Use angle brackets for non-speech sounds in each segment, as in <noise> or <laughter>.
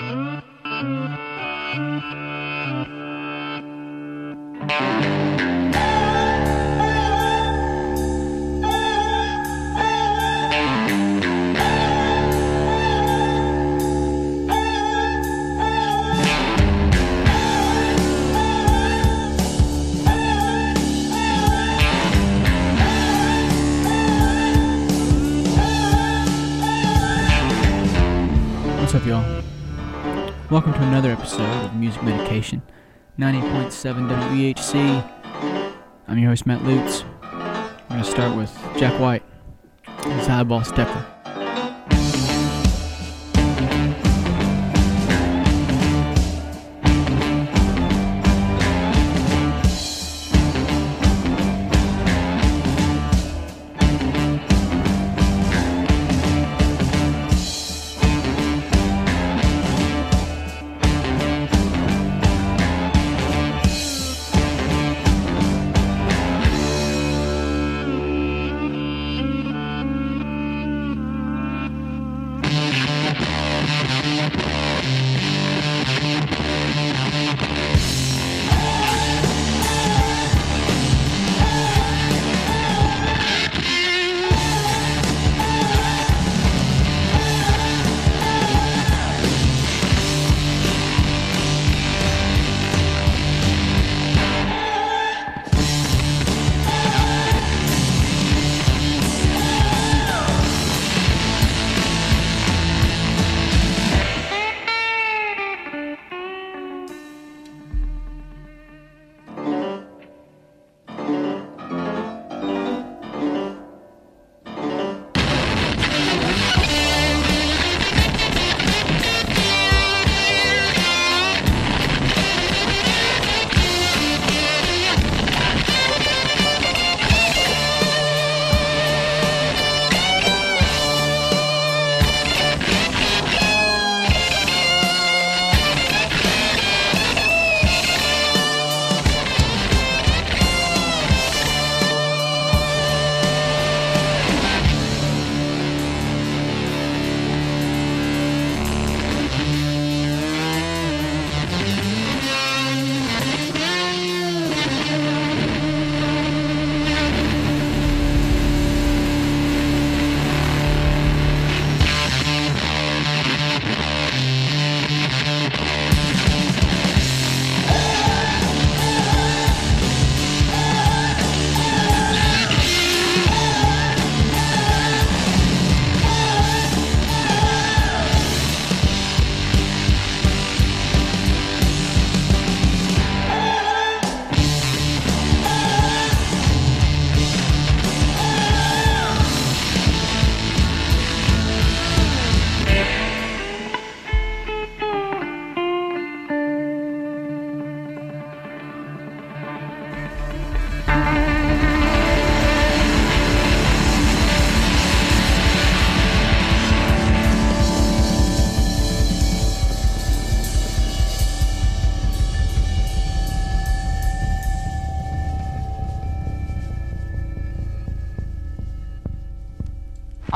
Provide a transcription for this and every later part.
What's Welcome to another episode of Music Medication, 90.7 WEHC. I'm your host, Matt Lutz. We're going to start with Jack White, his highball stepper.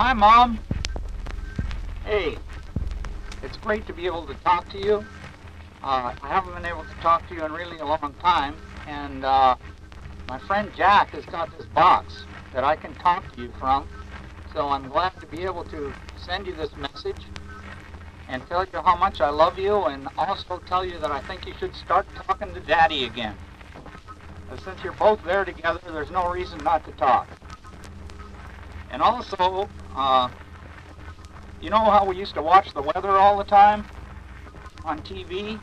Hi, Mom. Hey, it's great to be able to talk to you. Uh, I haven't been able to talk to you in really a long time, and uh, my friend Jack has got this box that I can talk to you from. So I'm glad to be able to send you this message and tell you how much I love you, and also tell you that I think you should start talking to Daddy again. Since you're both there together, there's no reason not to talk. And also, uh, you know how we used to watch the weather all the time on TV?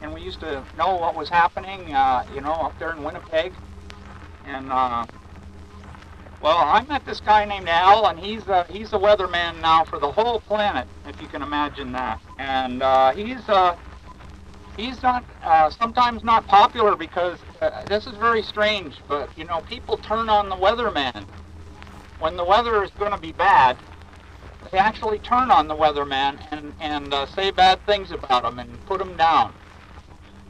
And we used to know what was happening, uh, you know, up there in Winnipeg. And, uh, well, I met this guy named Al, and he's, uh, he's the weatherman now for the whole planet, if you can imagine that. And uh, he's, uh, he's not, uh, sometimes not popular because uh, this is very strange, but, you know, people turn on the weatherman when the weather is going to be bad, they actually turn on the weatherman and and uh, say bad things about him and put him down.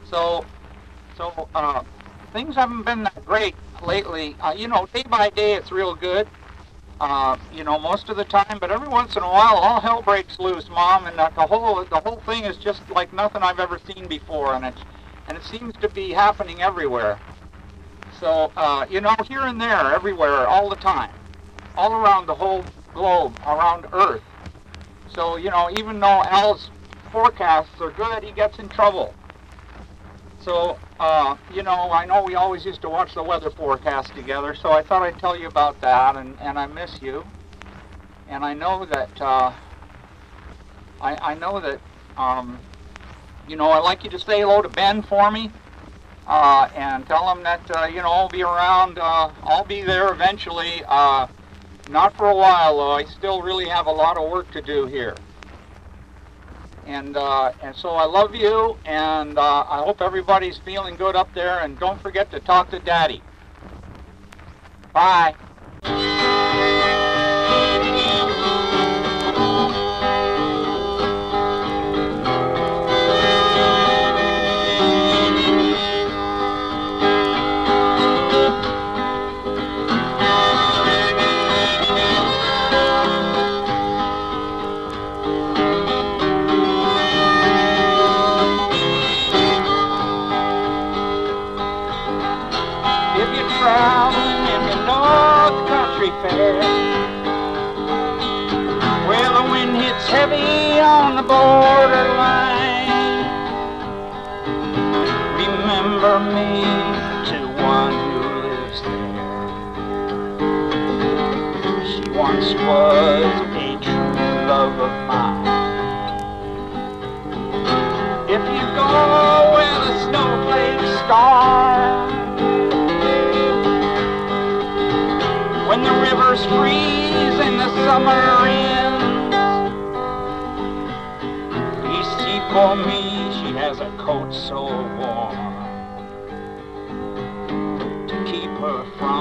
So, so uh, things haven't been that great lately. Uh, you know, day by day it's real good, uh, you know, most of the time. But every once in a while, all hell breaks loose, Mom, and uh, the whole the whole thing is just like nothing I've ever seen before, and it's and it seems to be happening everywhere. So, uh, you know, here and there, everywhere, all the time, all around the whole globe, around Earth. So, you know, even though Al's forecasts are good, he gets in trouble. So, uh, you know, I know we always used to watch the weather forecast together, so I thought I'd tell you about that, and, and I miss you. And I know that, uh, I, I know that, um, you know, I'd like you to say hello to Ben for me, uh, and tell him that, uh, you know, I'll be around, uh, I'll be there eventually, uh, not for a while, though. I still really have a lot of work to do here. And, uh, and so I love you, and uh, I hope everybody's feeling good up there, and don't forget to talk to Daddy. Bye. Borderline, remember me to one who lives there. She once was a true love of mine. If you go where the snowflakes start, when the rivers freeze in the summer so warm to keep her from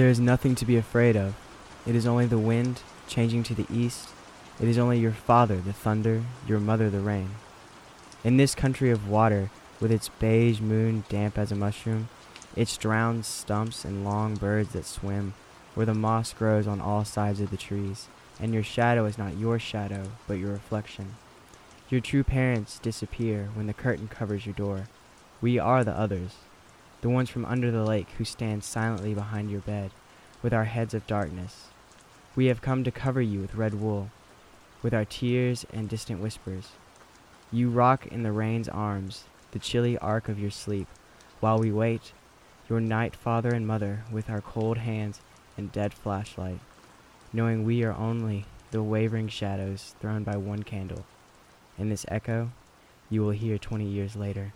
There is nothing to be afraid of. It is only the wind changing to the east. It is only your father, the thunder, your mother, the rain. In this country of water, with its beige moon damp as a mushroom, its drowned stumps and long birds that swim, where the moss grows on all sides of the trees, and your shadow is not your shadow, but your reflection. Your true parents disappear when the curtain covers your door. We are the others, the ones from under the lake who stand silently behind your bed, with our heads of darkness. We have come to cover you with red wool, with our tears and distant whispers. You rock in the rain's arms, the chilly arc of your sleep, while we wait, your night father and mother, with our cold hands and dead flashlight, knowing we are only the wavering shadows thrown by one candle. And this echo you will hear 20 years later.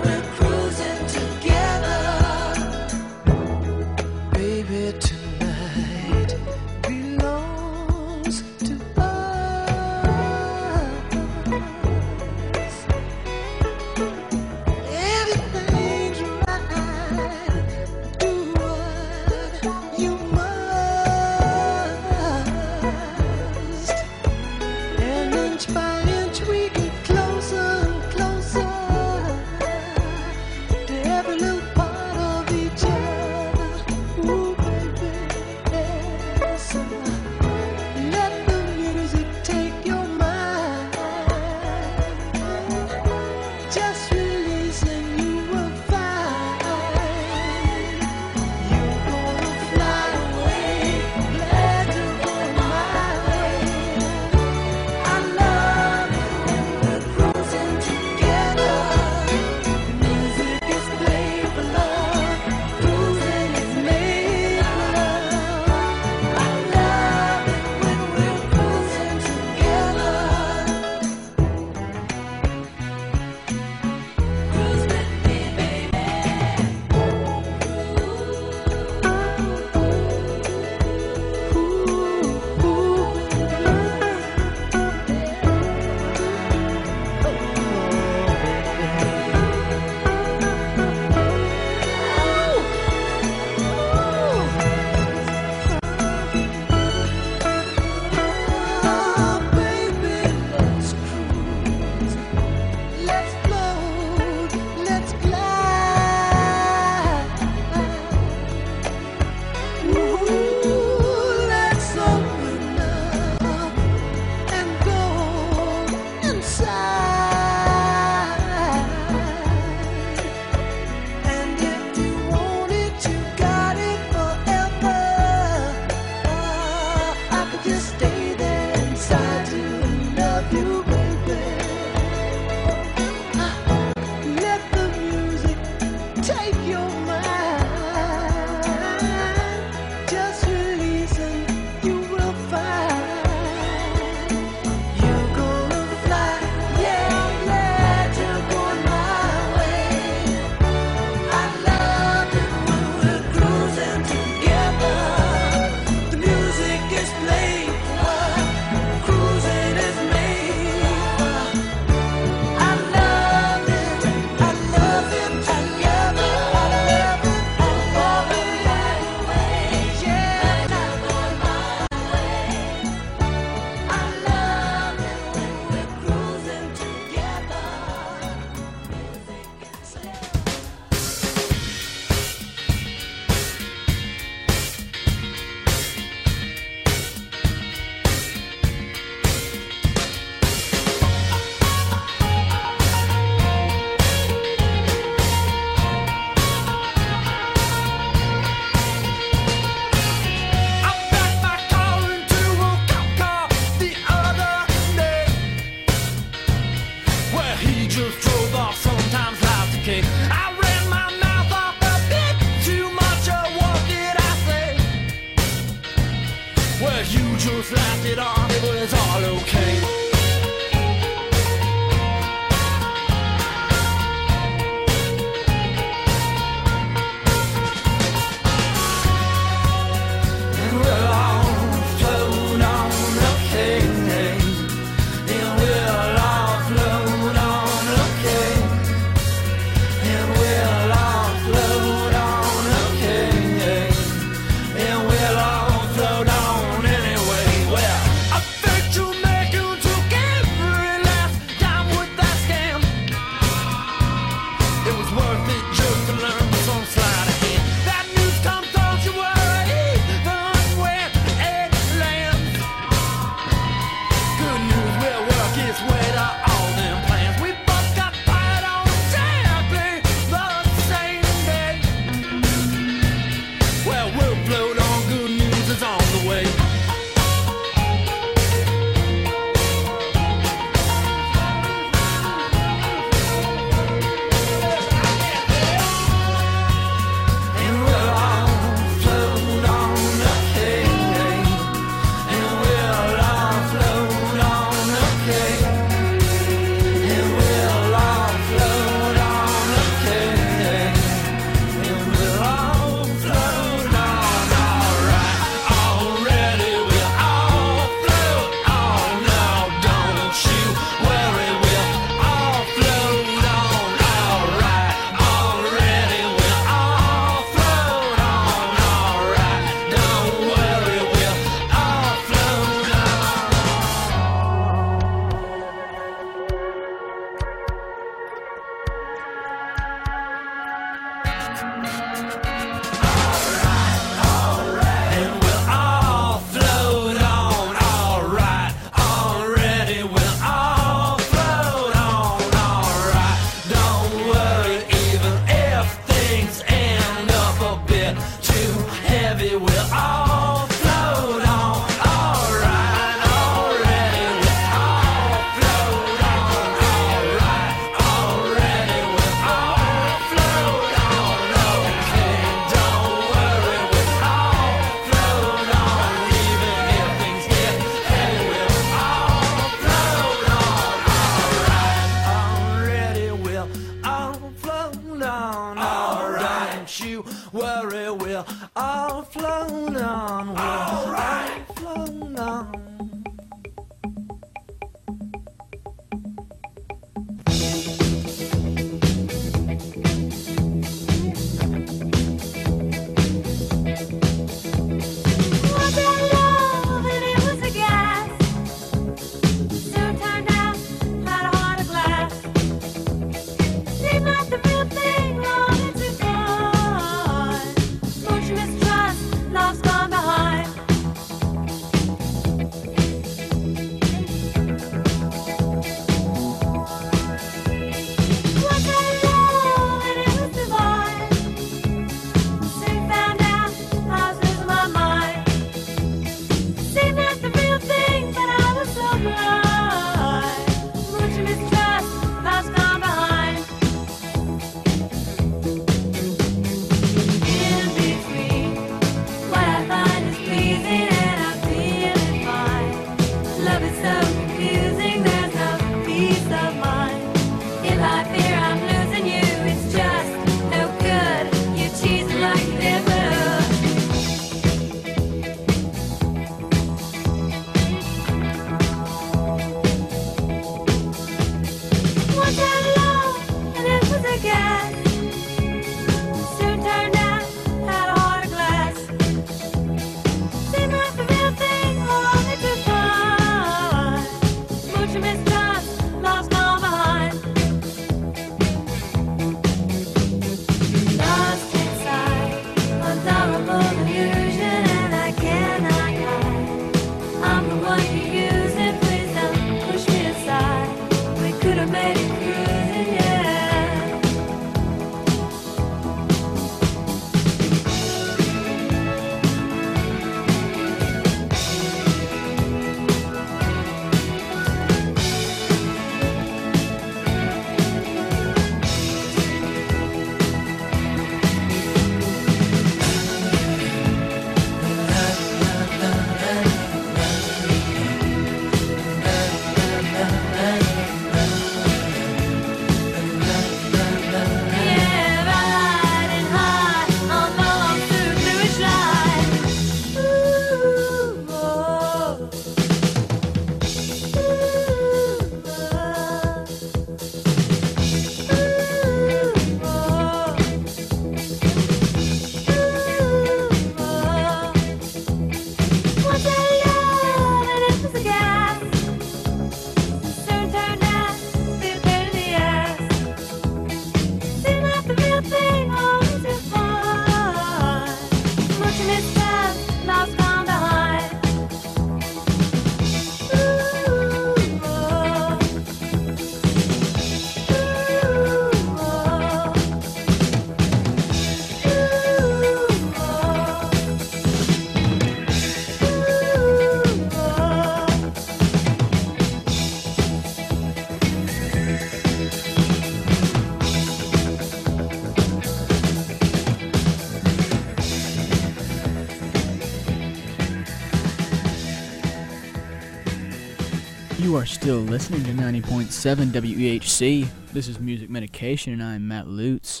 still listening to 90.7 WEHC. This is Music Medication, and I'm Matt Lutz.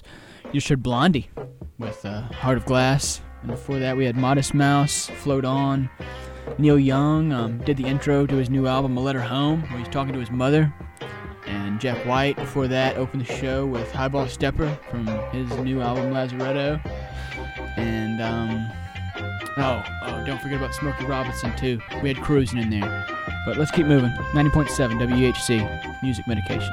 You should Blondie with uh, Heart of Glass. And before that, we had Modest Mouse, Float On. Neil Young um, did the intro to his new album, A Letter Home, where he's talking to his mother. And Jack White, before that, opened the show with Highball Stepper from his new album, Lazaretto. And, um, Oh, oh, don't forget about Smokey Robinson, too. We had cruising in there. But let's keep moving. 90.7 WHC, music medication.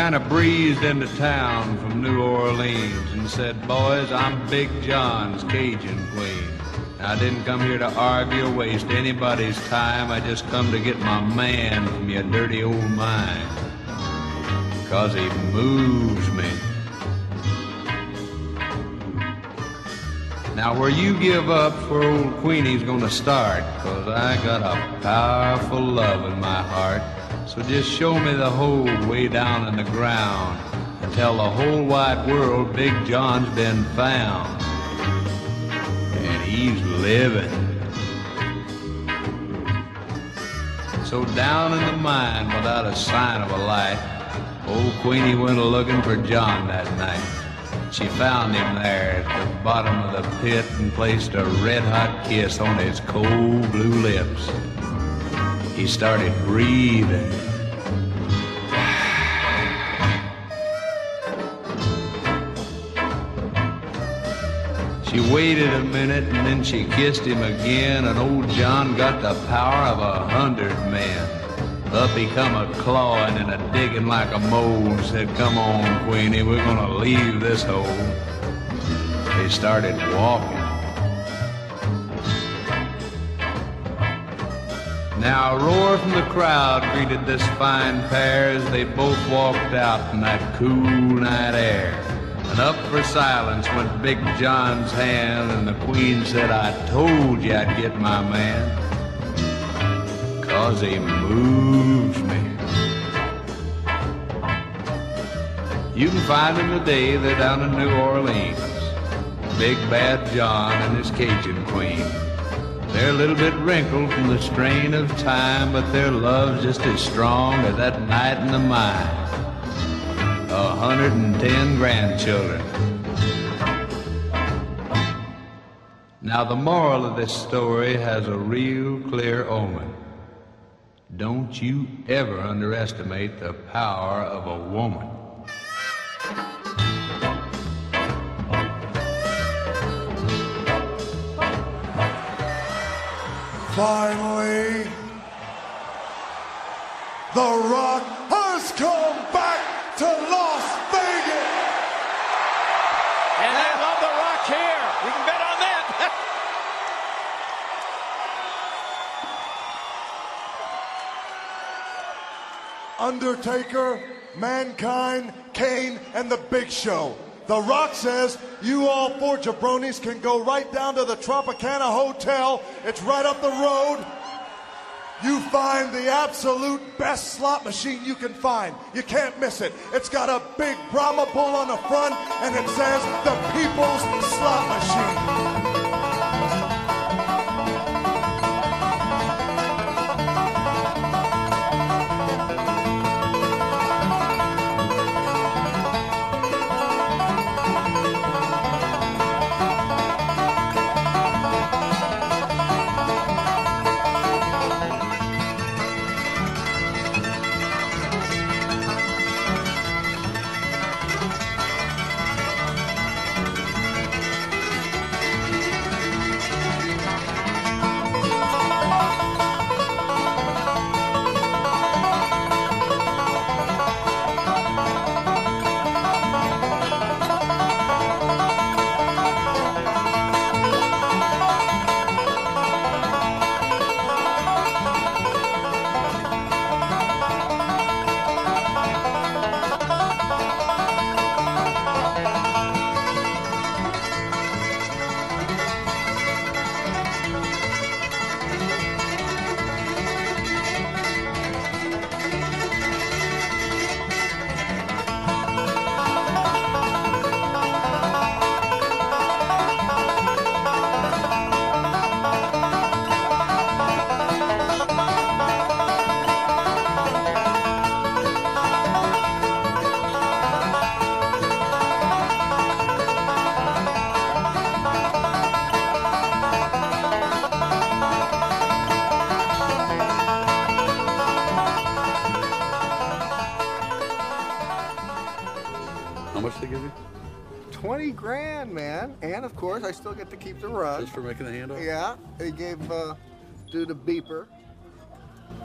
Kind of breezed into town from New Orleans and said, Boys, I'm Big John's Cajun Queen. I didn't come here to argue or waste anybody's time. I just come to get my man from your dirty old mind. Cause he moves me. Now, where you give up, for old Queenie's gonna start, 'cause I got a powerful love in my heart. So just show me the hole way down in the ground and tell the whole wide world Big John's been found. And he's living. So down in the mine without a sign of a light, old Queenie went a looking for John that night. She found him there at the bottom of the pit and placed a red hot kiss on his cold blue lips. He started breathing. She waited a minute and then she kissed him again, and old John got the power of a hundred men. Up he come a clawing and a digging like a mole, said, Come on, Queenie, we're gonna leave this hole. They started walking. Now a roar from the crowd greeted this fine pair as they both walked out in that cool night air. And up for silence went Big John's hand, and the Queen said, I told you I'd get my man. Cause he moves me. You can find him today, they're down in New Orleans. Big Bad John and his Cajun Queen. They're a little bit wrinkled from the strain of time, but their love's just as strong as that night in the mine. A hundred and ten grandchildren. Now the moral of this story has a real clear omen. Don't you ever underestimate the power of a woman. Finally, The Rock has come back to Las Vegas. And they love the rock here. You can bet on that. <laughs> Undertaker, Mankind, Kane, and The Big Show. The Rock says you all four jabronis can go right down to the Tropicana Hotel. It's right up the road. You find the absolute best slot machine you can find. You can't miss it. It's got a big Brahma bull on the front, and it says the People's Slot Machine. keep the run. Just for making the handle. Yeah. He gave uh, dude a beeper.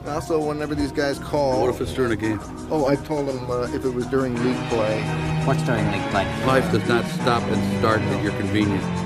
Also, whenever these guys call. What if it's during a game? Oh, I told him uh, if it was during league play. What's during league play? Life does not stop and start at your convenience.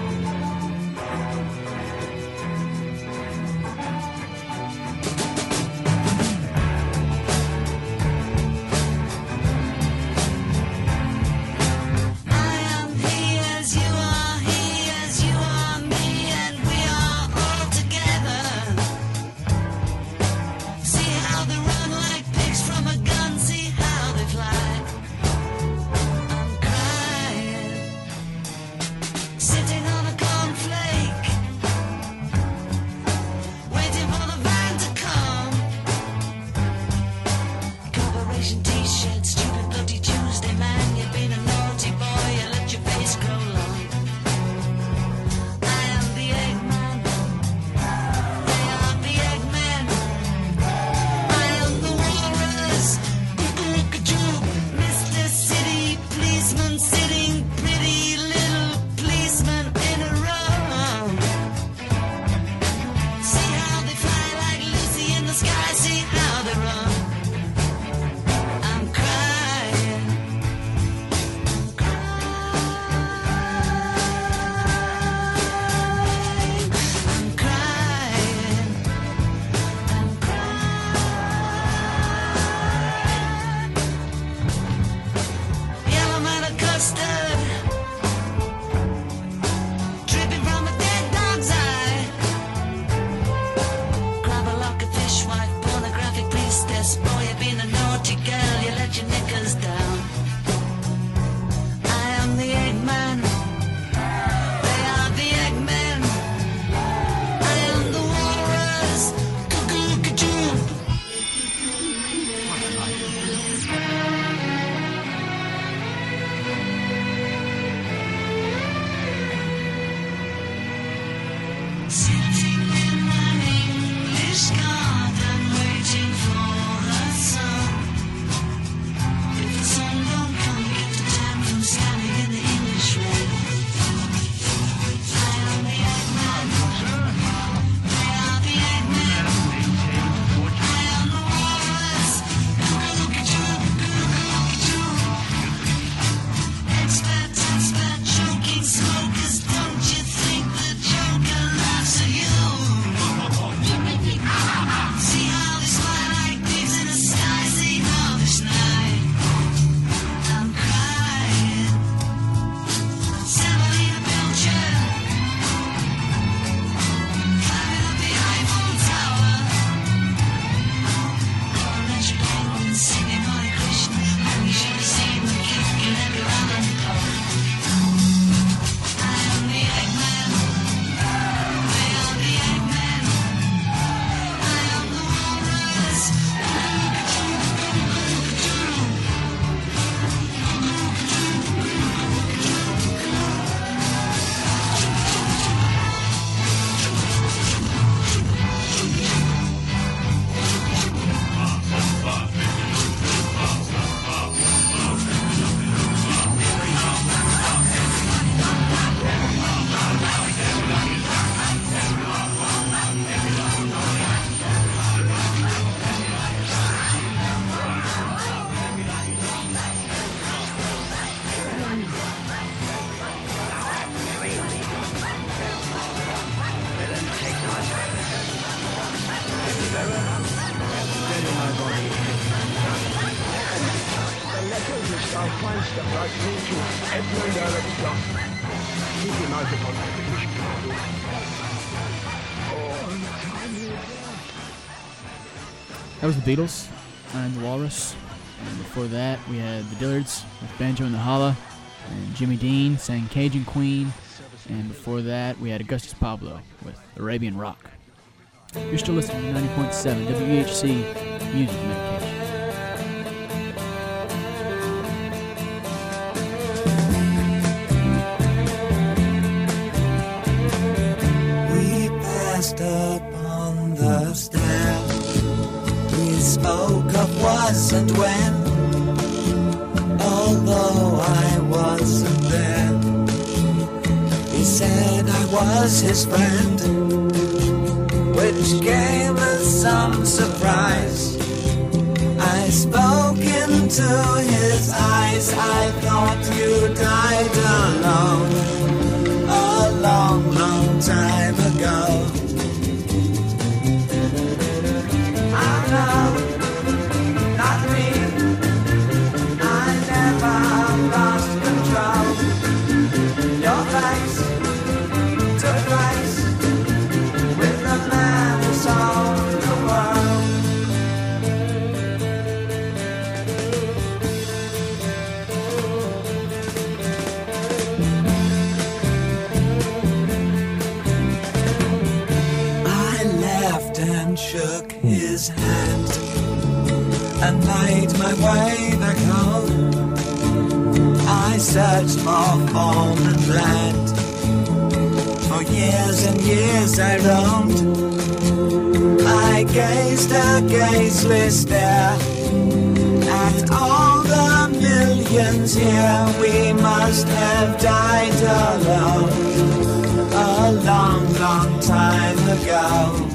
was the Beatles and the Walrus. And before that, we had the Dillards with Banjo in the Hollow, and Jimmy Dean sang Cajun Queen. And before that, we had Augustus Pablo with Arabian Rock. You're still listening to 90.7 WEHC Music Mix. wasn't although I wasn't there. He said I was his friend, which came as some surprise. I spoke into his eyes, I thought you died alone, a long, long time ago. Hand and made my way back home. I searched for form and land. For years and years I roamed. I gazed a gazeless stare at all the millions here. We must have died alone a long, long time ago.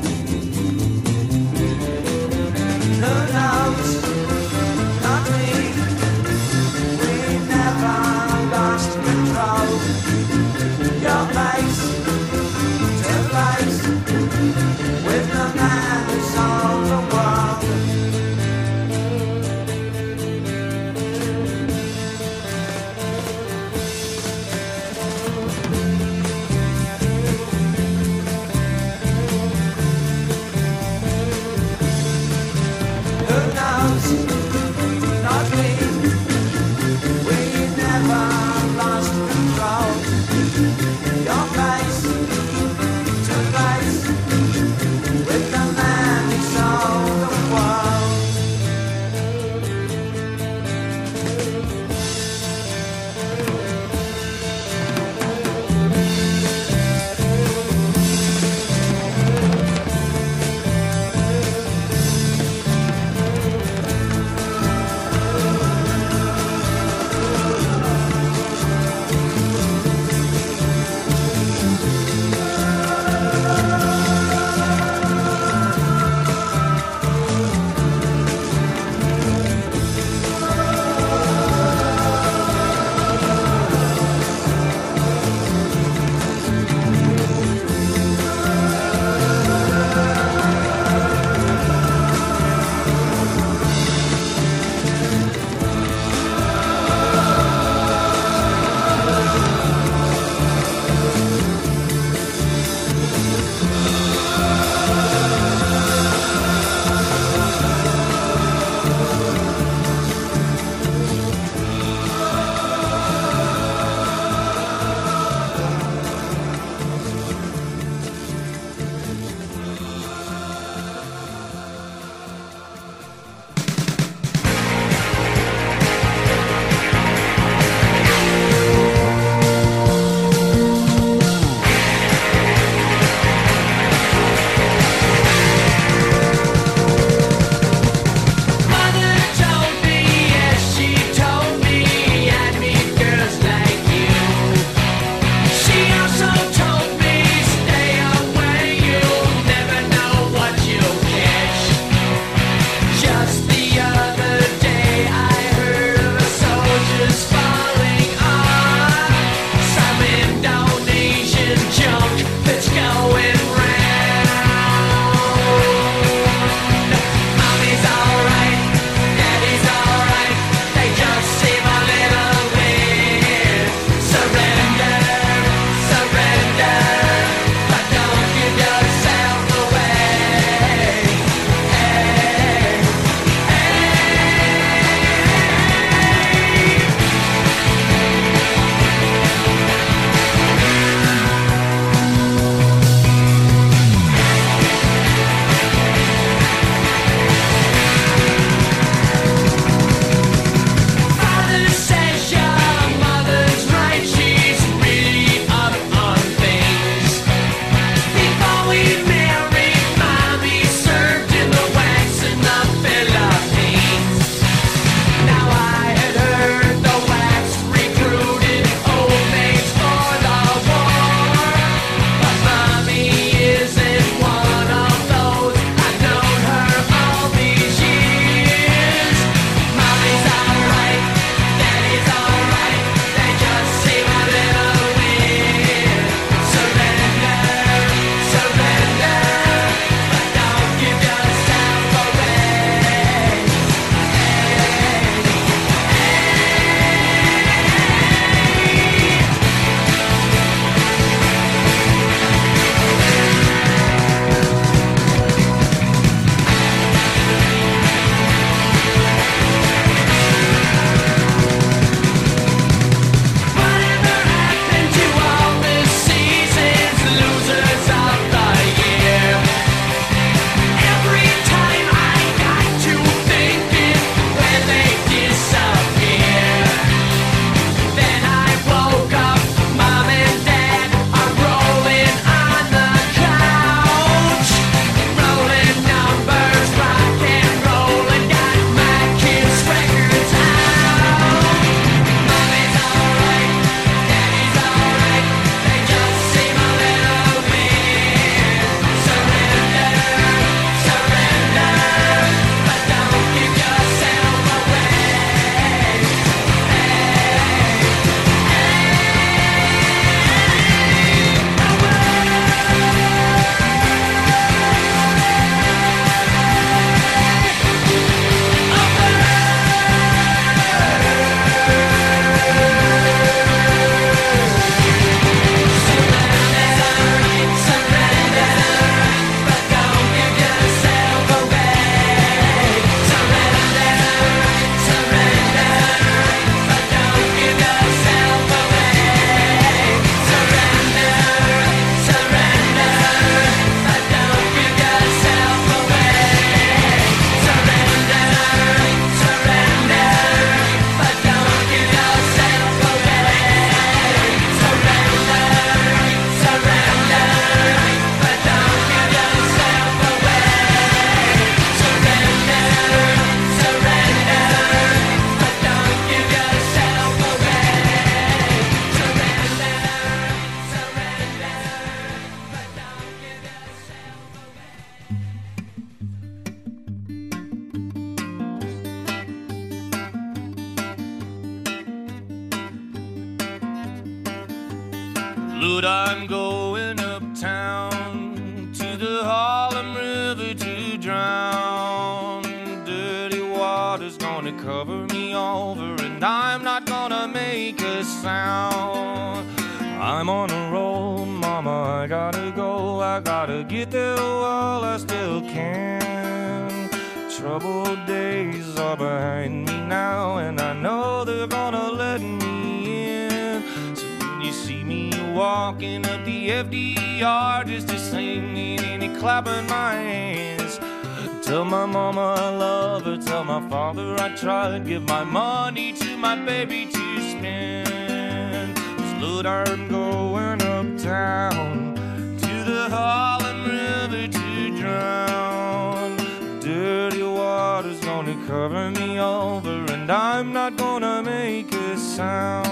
'Cause I'm going uptown to the Harlem River to drown. Dirty water's gonna cover me over, and I'm not gonna make a sound.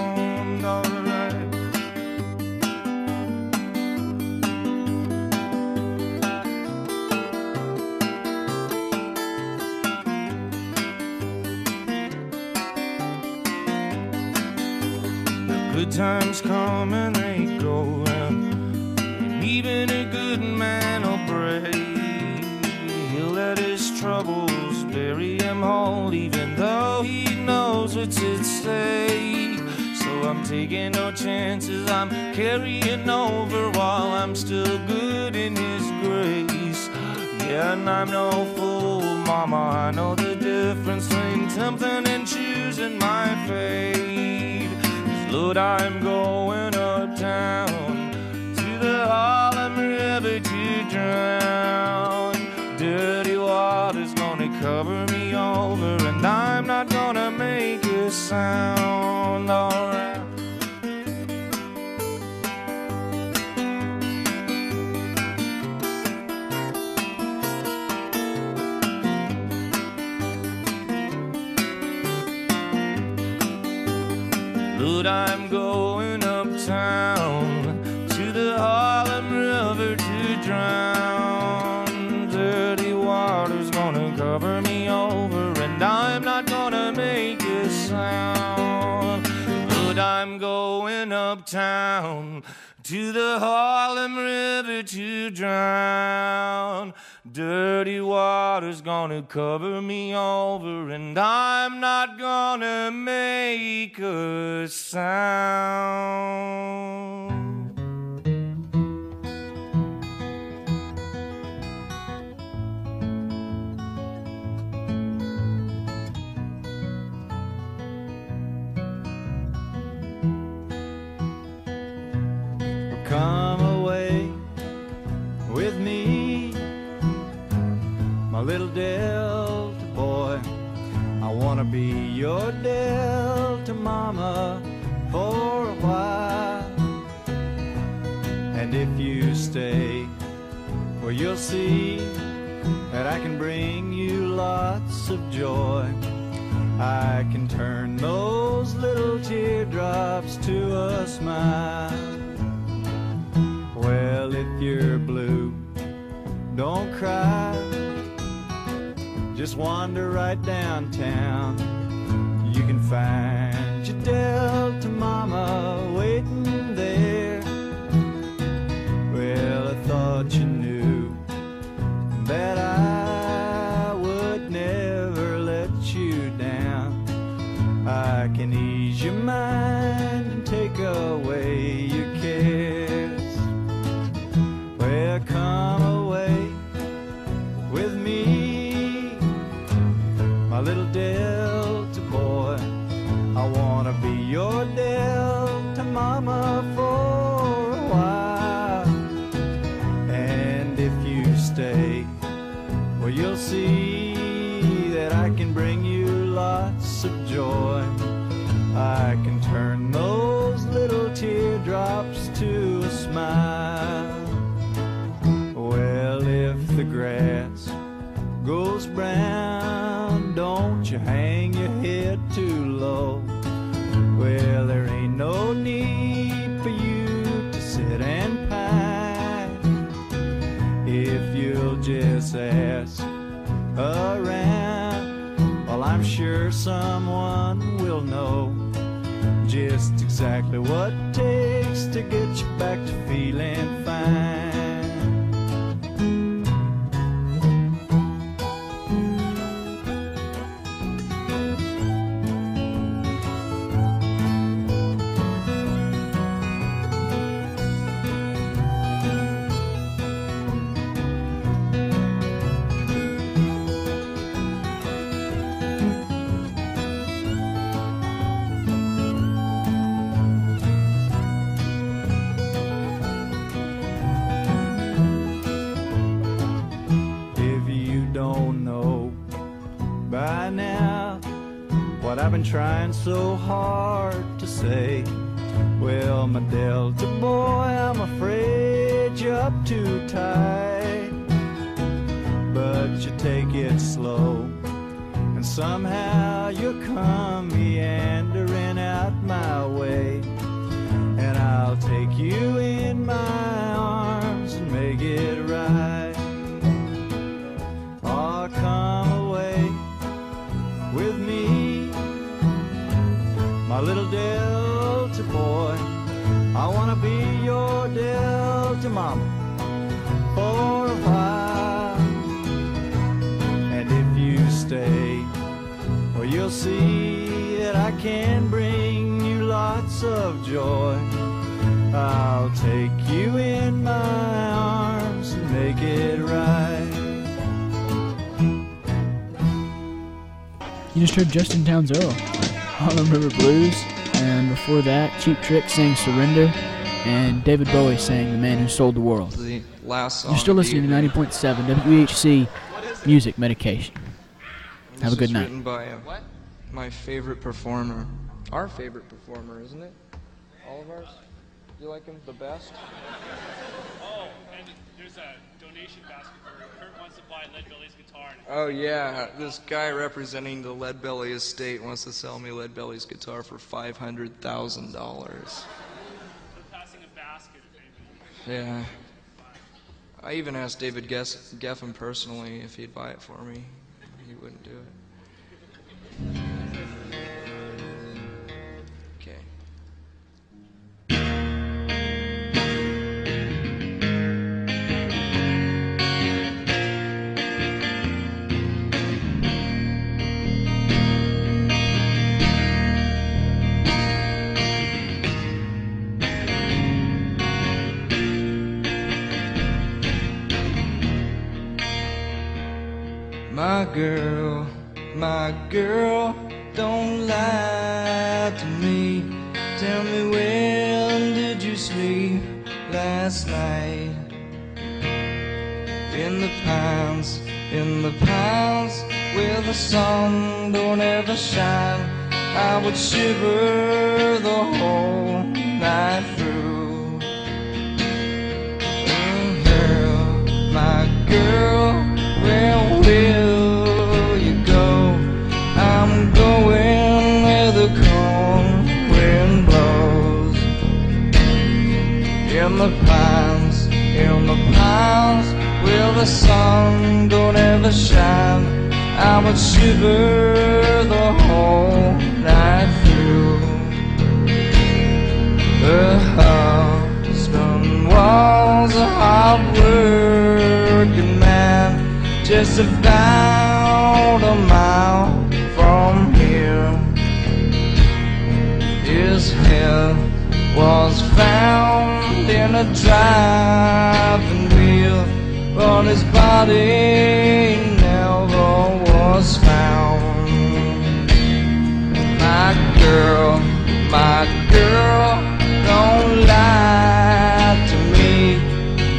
Times come and they go, and even a good man will break. He'll let his troubles bury him whole, even though he knows what's at stake. So I'm taking no chances, I'm carrying over while I'm still good in His grace. Yeah, and I'm no fool, Mama. I know the difference between tempting and choosing my fate. Lord, I'm going uptown to the Harlem River to drown. Dirty water's gonna cover me over, and I'm not gonna make a sound. Alright. Uptown to the Harlem River to drown. Dirty water's gonna cover me over, and I'm not gonna make a sound. Little Delta boy. I wanna be your Delta mama for a while. And if you stay, well, you'll see that I can bring you lots of joy. I can turn those little teardrops to a smile. Well, if you're blue, don't cry. Just wander right downtown. You can find your Delta mama waiting there. Well, I thought you knew that see that I can bring you lots of joy. I'll take you in my arms and make it right. You just heard Justin Townes Earle, Harlem River Blues, and before that, Cheap Trick sang Surrender, and David Bowie sang The Man Who Sold the World. The last song. You're still listening to evening. 90.7 WEHC Music Medication. Have a This good is night. My favorite performer. Our favorite performer, isn't it? All of ours. You like him the best? Oh, and there's a donation basket for Kurt wants to buy Lead Belly's guitar. Oh yeah, this guy representing the Lead Belly estate wants to sell me Lead Belly's guitar for five hundred thousand dollars. they're passing a basket. if anybody- Yeah. I even asked David Geffen personally if he'd buy it for me. He wouldn't do it. My girl, my girl, don't lie to me. Tell me when did you sleep last night? In the pines, in the pines, where the sun don't ever shine, I would shiver the whole night the sun don't ever shine, I would shiver the whole night through. Her husband was a hard working man, just about a mile from here. His head was found in a wheel, but his body never was found. My girl, my girl, don't lie to me.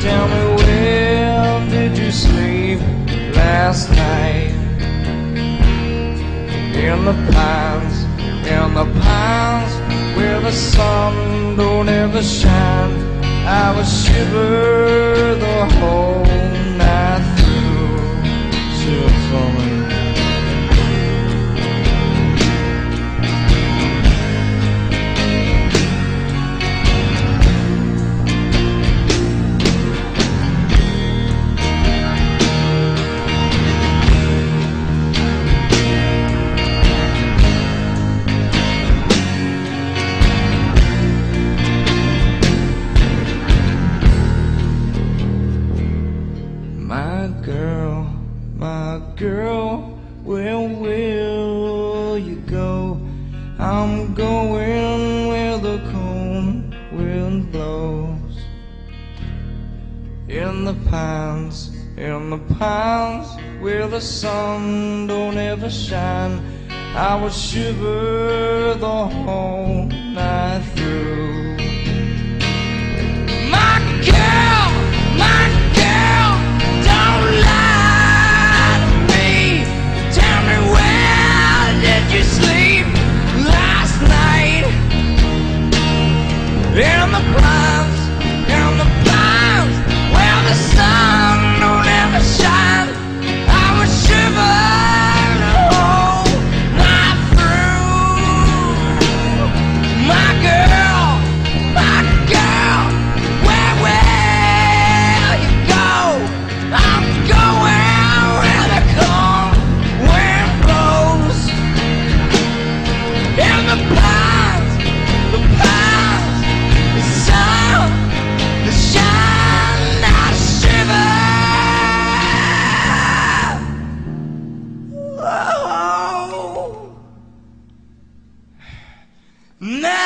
Tell me where did you sleep last night? In the pines, in the pines, where the sun don't ever shine. I would shiver the whole shiver Not